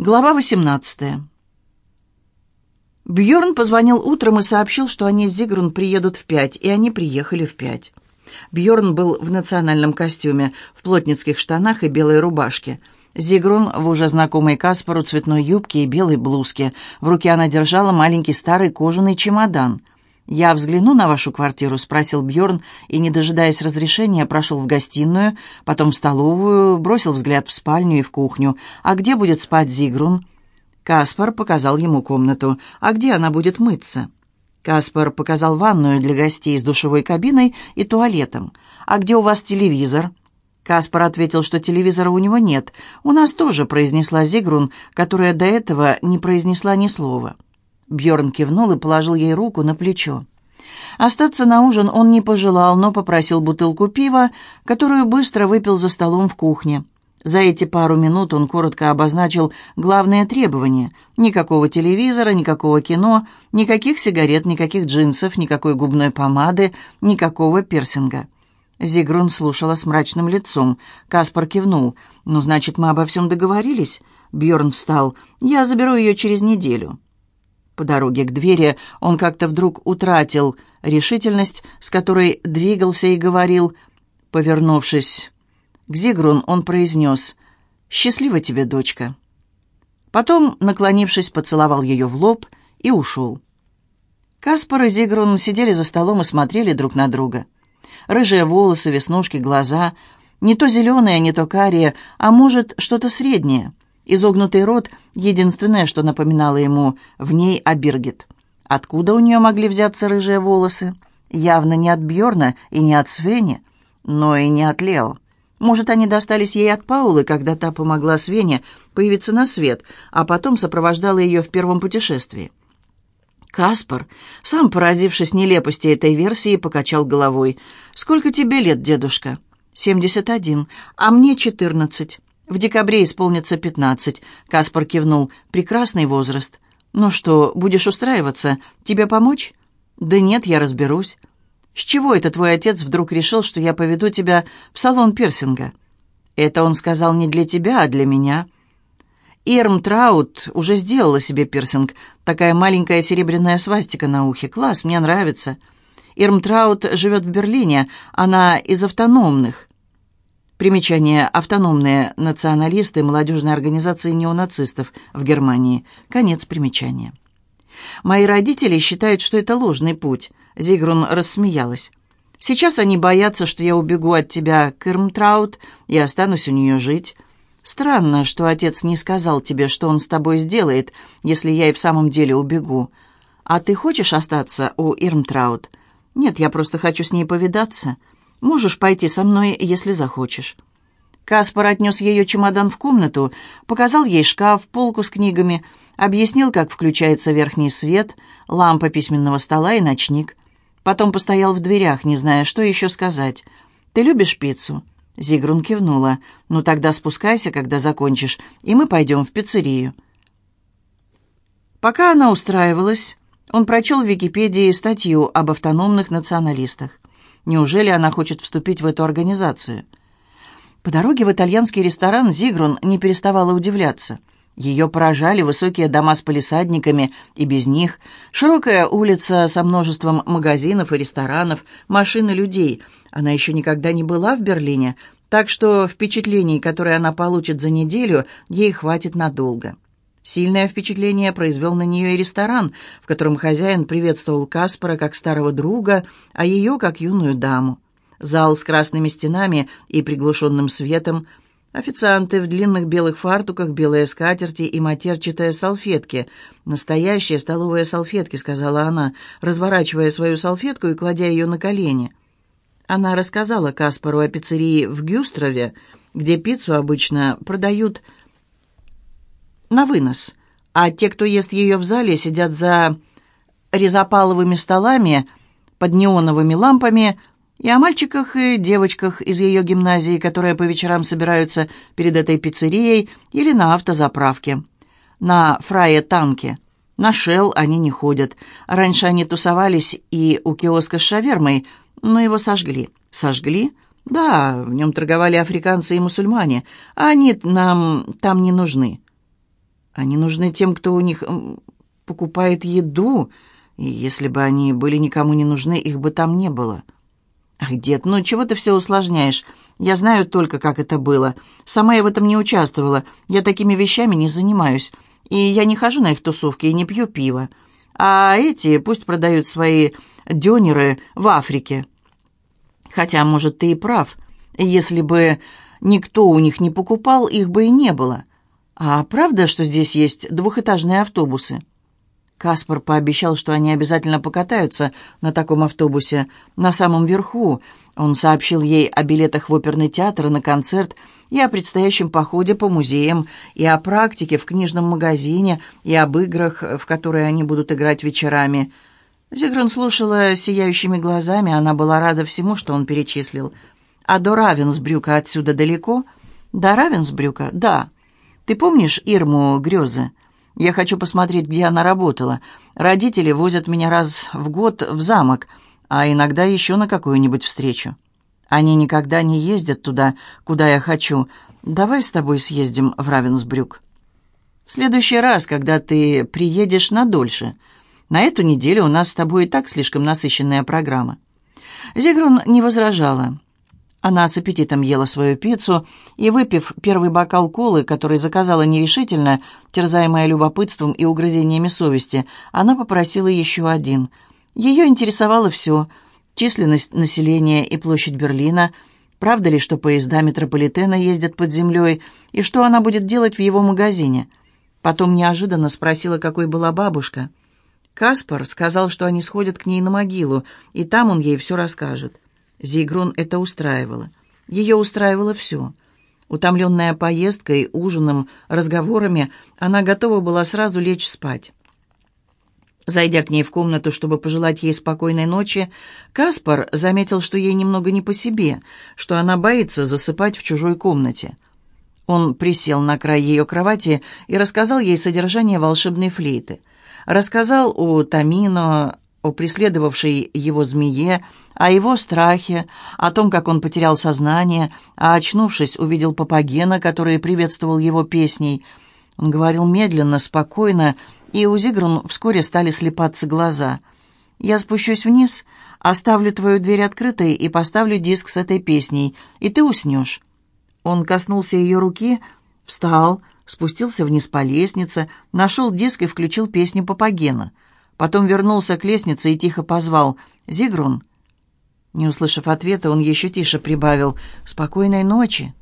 Глава 18. Бьорн позвонил утром и сообщил, что они с Зигрун приедут в пять, и они приехали в пять. Бьорн был в национальном костюме, в плотницких штанах и белой рубашке. Зигрун в уже знакомой Каспару цветной юбке и белой блузке. В руке она держала маленький старый кожаный чемодан. «Я взгляну на вашу квартиру?» — спросил Бьорн и, не дожидаясь разрешения, прошел в гостиную, потом в столовую, бросил взгляд в спальню и в кухню. «А где будет спать Зигрун?» Каспар показал ему комнату. «А где она будет мыться?» Каспар показал ванную для гостей с душевой кабиной и туалетом. «А где у вас телевизор?» Каспар ответил, что телевизора у него нет. «У нас тоже», — произнесла Зигрун, которая до этого не произнесла ни слова. Бьорн кивнул и положил ей руку на плечо. Остаться на ужин он не пожелал, но попросил бутылку пива, которую быстро выпил за столом в кухне. За эти пару минут он коротко обозначил главные требования. Никакого телевизора, никакого кино, никаких сигарет, никаких джинсов, никакой губной помады, никакого пирсинга. Зигрун слушала с мрачным лицом. Каспар кивнул. «Ну, значит, мы обо всем договорились?» Бьорн встал. «Я заберу ее через неделю». По дороге к двери он как-то вдруг утратил решительность, с которой двигался и говорил. Повернувшись к Зигрун, он произнес «Счастливо тебе, дочка». Потом, наклонившись, поцеловал ее в лоб и ушел. Каспар и Зигрун сидели за столом и смотрели друг на друга. Рыжие волосы, веснушки, глаза. Не то зеленые, не то карие, а может, что-то среднее — Изогнутый рот — единственное, что напоминало ему в ней о Биргит. Откуда у нее могли взяться рыжие волосы? Явно не от Бьорна и не от Свени, но и не от Лео. Может, они достались ей от Паулы, когда та помогла Свене появиться на свет, а потом сопровождала ее в первом путешествии. Каспар, сам поразившись нелепости этой версии, покачал головой. «Сколько тебе лет, дедушка?» «Семьдесят один, а мне четырнадцать». В декабре исполнится пятнадцать. Каспар кивнул. Прекрасный возраст. Ну что, будешь устраиваться? Тебе помочь? Да нет, я разберусь. С чего это твой отец вдруг решил, что я поведу тебя в салон пирсинга? Это он сказал не для тебя, а для меня. Ирм Траут уже сделала себе пирсинг. Такая маленькая серебряная свастика на ухе. Класс, мне нравится. Ирм Траут живет в Берлине. Она из автономных. Примечание «Автономные националисты молодежной организации неонацистов в Германии». Конец примечания. «Мои родители считают, что это ложный путь», — Зигрун рассмеялась. «Сейчас они боятся, что я убегу от тебя к и останусь у нее жить. Странно, что отец не сказал тебе, что он с тобой сделает, если я и в самом деле убегу. А ты хочешь остаться у Ирмтраут? Нет, я просто хочу с ней повидаться». Можешь пойти со мной, если захочешь». Каспар отнес ее чемодан в комнату, показал ей шкаф, полку с книгами, объяснил, как включается верхний свет, лампа письменного стола и ночник. Потом постоял в дверях, не зная, что еще сказать. «Ты любишь пиццу?» Зигрун кивнула. «Ну тогда спускайся, когда закончишь, и мы пойдем в пиццерию». Пока она устраивалась, он прочел в Википедии статью об автономных националистах. Неужели она хочет вступить в эту организацию? По дороге в итальянский ресторан Зигрун не переставала удивляться. Ее поражали высокие дома с палисадниками и без них, широкая улица со множеством магазинов и ресторанов, машины людей. Она еще никогда не была в Берлине, так что впечатлений, которые она получит за неделю, ей хватит надолго. Сильное впечатление произвел на нее и ресторан, в котором хозяин приветствовал Каспара как старого друга, а ее как юную даму. Зал с красными стенами и приглушенным светом, официанты в длинных белых фартуках, белые скатерти и матерчатые салфетки. «Настоящие столовые салфетки», — сказала она, разворачивая свою салфетку и кладя ее на колени. Она рассказала Каспару о пиццерии в Гюстрове, где пиццу обычно продают на вынос, а те, кто ест ее в зале, сидят за резопаловыми столами под неоновыми лампами, и о мальчиках и девочках из ее гимназии, которые по вечерам собираются перед этой пиццерией или на автозаправке. На фрае-танке. На Шелл они не ходят. Раньше они тусовались и у киоска с шавермой, но его сожгли. Сожгли? Да, в нем торговали африканцы и мусульмане, а они нам там не нужны. Они нужны тем, кто у них покупает еду, и если бы они были никому не нужны, их бы там не было. Ах, дед, ну чего ты все усложняешь? Я знаю только, как это было. Сама я в этом не участвовала. Я такими вещами не занимаюсь. И я не хожу на их тусовки и не пью пиво. А эти пусть продают свои дёнеры в Африке. Хотя, может, ты и прав. Если бы никто у них не покупал, их бы и не было. А правда, что здесь есть двухэтажные автобусы? Каспар пообещал, что они обязательно покатаются на таком автобусе, на самом верху. Он сообщил ей о билетах в оперный театр и на концерт, и о предстоящем походе по музеям, и о практике в книжном магазине, и об играх, в которые они будут играть вечерами. Зигрун слушала сияющими глазами, она была рада всему, что он перечислил. «А до Равенсбрюка отсюда далеко?» «До Равенсбрюка? Да. Ты помнишь Ирму Грёзы?» Я хочу посмотреть, где она работала. Родители возят меня раз в год в замок, а иногда еще на какую-нибудь встречу. Они никогда не ездят туда, куда я хочу. Давай с тобой съездим в Равенсбрюк. В следующий раз, когда ты приедешь надольше. На эту неделю у нас с тобой и так слишком насыщенная программа». Зигрун не возражала. Она с аппетитом ела свою пиццу и, выпив первый бокал колы, который заказала нерешительно, терзаемая любопытством и угрызениями совести, она попросила еще один. Ее интересовало все – численность населения и площадь Берлина, правда ли, что поезда метрополитена ездят под землей, и что она будет делать в его магазине. Потом неожиданно спросила, какой была бабушка. Каспар сказал, что они сходят к ней на могилу, и там он ей все расскажет. Зигрун это устраивало. Ее устраивало все. Утомленная поездкой, ужином, разговорами, она готова была сразу лечь спать. Зайдя к ней в комнату, чтобы пожелать ей спокойной ночи, Каспар заметил, что ей немного не по себе, что она боится засыпать в чужой комнате. Он присел на край ее кровати и рассказал ей содержание волшебной флейты. Рассказал о Тамино, о преследовавшей его змее, о его страхе, о том, как он потерял сознание, а, очнувшись, увидел Папагена, который приветствовал его песней. Он говорил медленно, спокойно, и у Зигрун вскоре стали слепаться глаза. «Я спущусь вниз, оставлю твою дверь открытой и поставлю диск с этой песней, и ты уснешь». Он коснулся ее руки, встал, спустился вниз по лестнице, нашел диск и включил песню Папагена — Потом вернулся к лестнице и тихо позвал «Зигрун». Не услышав ответа, он еще тише прибавил «Спокойной ночи».